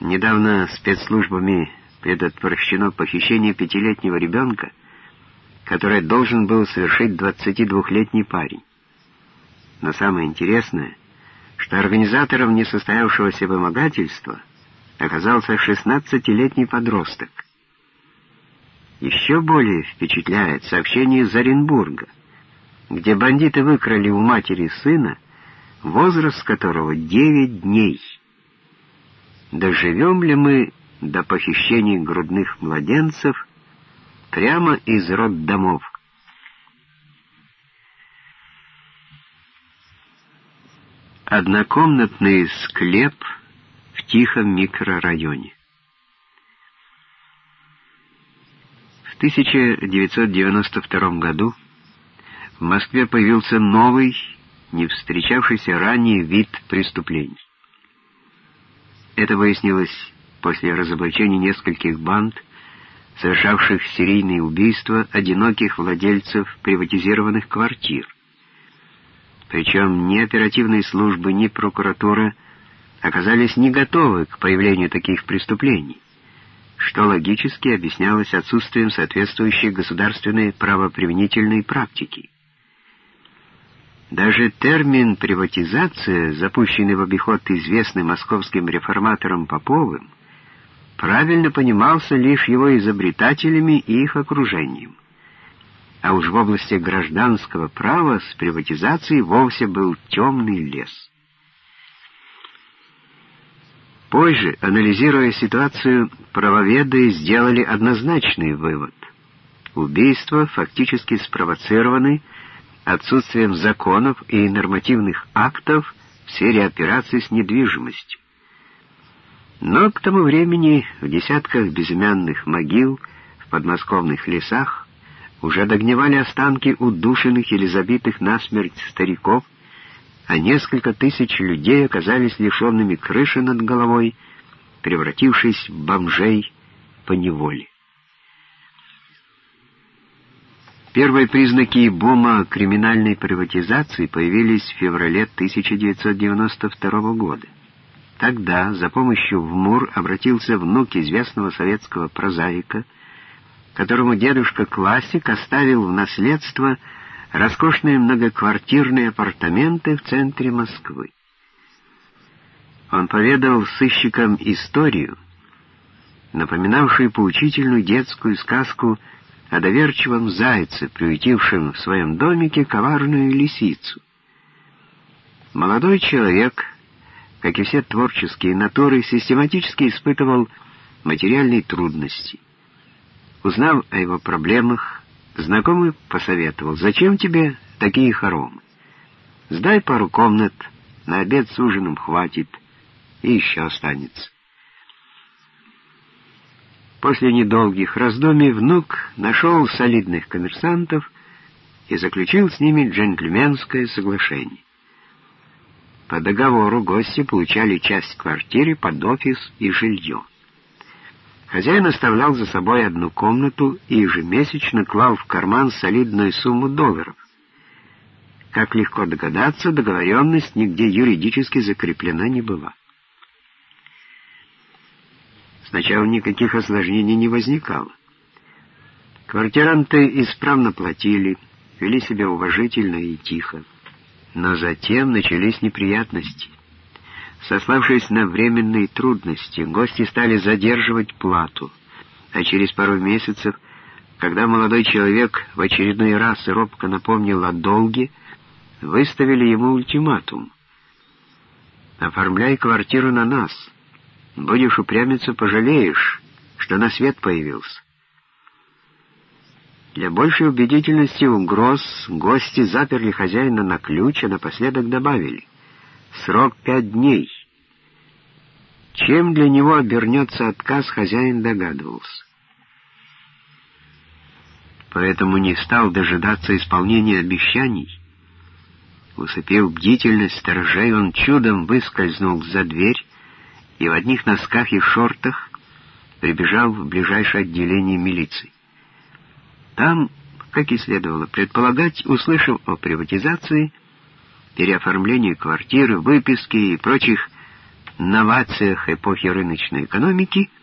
Недавно спецслужбами предотвращено похищение пятилетнего ребенка, которое должен был совершить 22-летний парень. Но самое интересное, что организатором несостоявшегося вымогательства оказался 16-летний подросток. Еще более впечатляет сообщение из Оренбурга, где бандиты выкрали у матери сына, возраст которого 9 дней. Доживем ли мы до похищений грудных младенцев прямо из роддомов? Однокомнатный склеп в тихом микрорайоне. В 1992 году в Москве появился новый, не встречавшийся ранее вид преступлений. Это выяснилось после разоблачения нескольких банд, совершавших серийные убийства одиноких владельцев приватизированных квартир. Причем ни оперативные службы, ни прокуратура оказались не готовы к появлению таких преступлений, что логически объяснялось отсутствием соответствующей государственной правоприменительной практики. Даже термин «приватизация», запущенный в обиход известным московским реформатором Поповым, правильно понимался лишь его изобретателями и их окружением. А уж в области гражданского права с приватизацией вовсе был темный лес. Позже, анализируя ситуацию, правоведы сделали однозначный вывод. Убийства фактически спровоцированы отсутствием законов и нормативных актов в сфере операций с недвижимостью. Но к тому времени в десятках безымянных могил в подмосковных лесах уже догнивали останки удушенных или забитых насмерть стариков, а несколько тысяч людей оказались лишенными крыши над головой, превратившись в бомжей по неволе. Первые признаки бума криминальной приватизации появились в феврале 1992 года. Тогда за помощью в МУР обратился внук известного советского прозаика, которому дедушка-классик оставил в наследство роскошные многоквартирные апартаменты в центре Москвы. Он поведал сыщикам историю, напоминавшую поучительную детскую сказку о доверчивом зайце, приютившем в своем домике коварную лисицу. Молодой человек, как и все творческие натуры, систематически испытывал материальные трудности. Узнав о его проблемах, знакомый посоветовал, «Зачем тебе такие хоромы? Сдай пару комнат, на обед с ужином хватит, и еще останется». После недолгих раздумий внук нашел солидных коммерсантов и заключил с ними джентльменское соглашение. По договору гости получали часть квартиры под офис и жилье. Хозяин оставлял за собой одну комнату и ежемесячно клал в карман солидную сумму долларов. Как легко догадаться, договоренность нигде юридически закреплена не была. Сначала никаких осложнений не возникало. Квартиранты исправно платили, вели себя уважительно и тихо. Но затем начались неприятности. Сославшись на временные трудности, гости стали задерживать плату, а через пару месяцев, когда молодой человек в очередной раз робко напомнил о долге, выставили ему ультиматум. «Оформляй квартиру на нас». Будешь упрямиться, пожалеешь, что на свет появился. Для большей убедительности угроз гости заперли хозяина на ключ, а напоследок добавили «Срок пять дней». Чем для него обернется отказ, хозяин догадывался. Поэтому не стал дожидаться исполнения обещаний. Усыпив бдительность сторожей, он чудом выскользнул за дверь, и в одних носках и шортах прибежал в ближайшее отделение милиции. Там, как и следовало предполагать, услышав о приватизации, переоформлении квартиры, выписке и прочих новациях эпохи рыночной экономики –